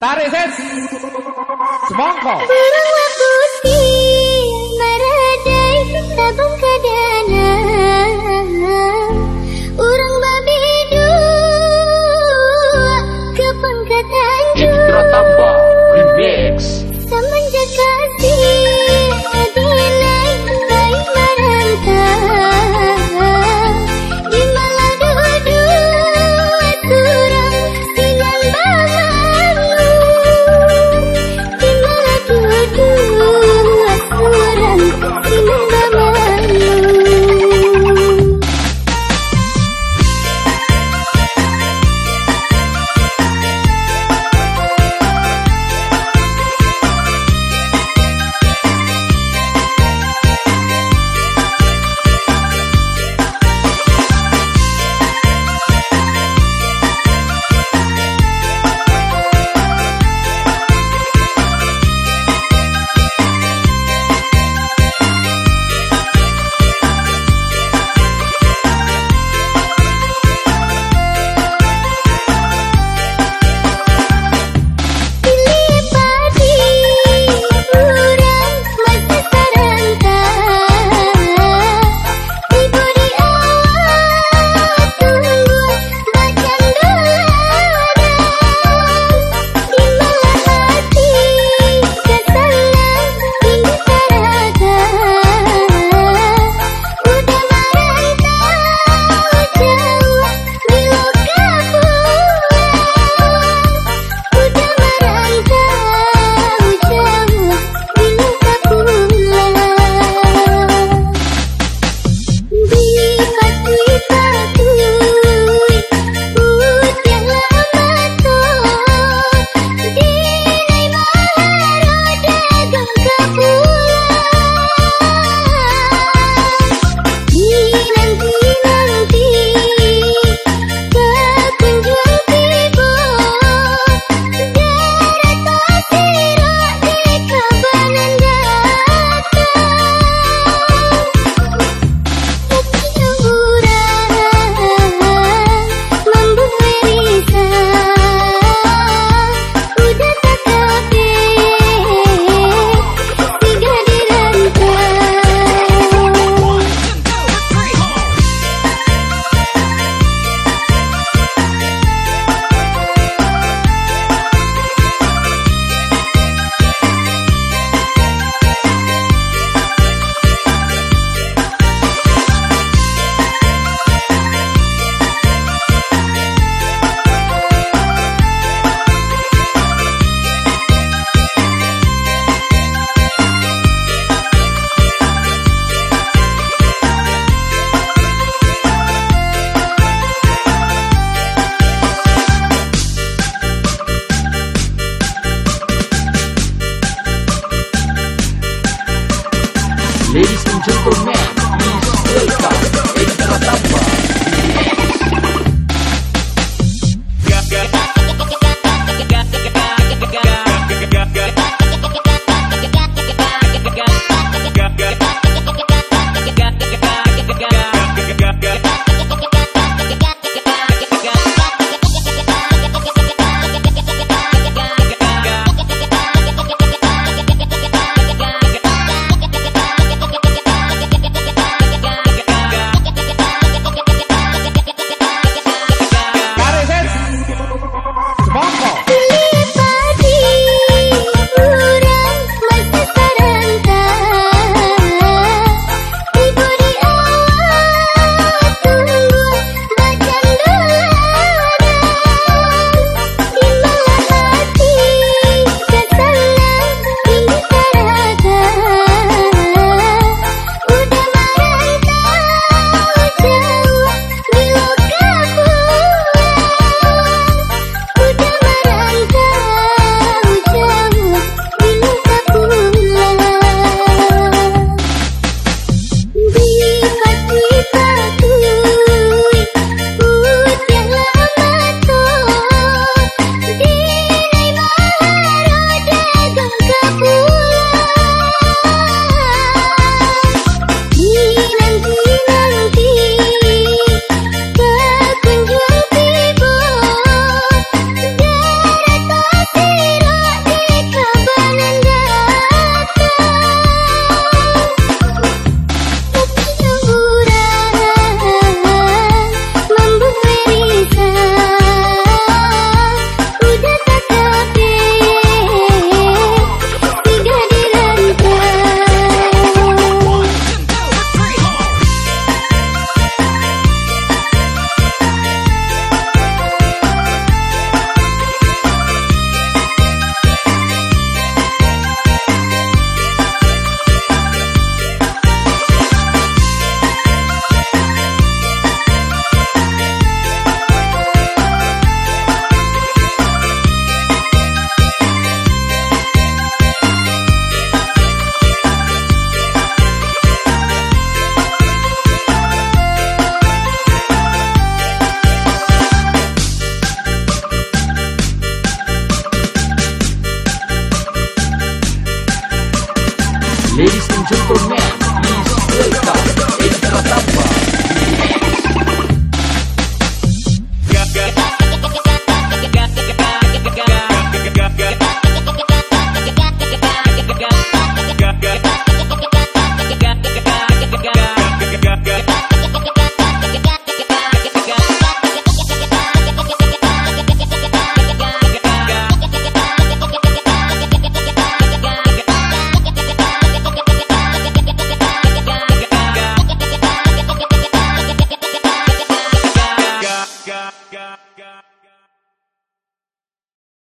That is it. Semangka.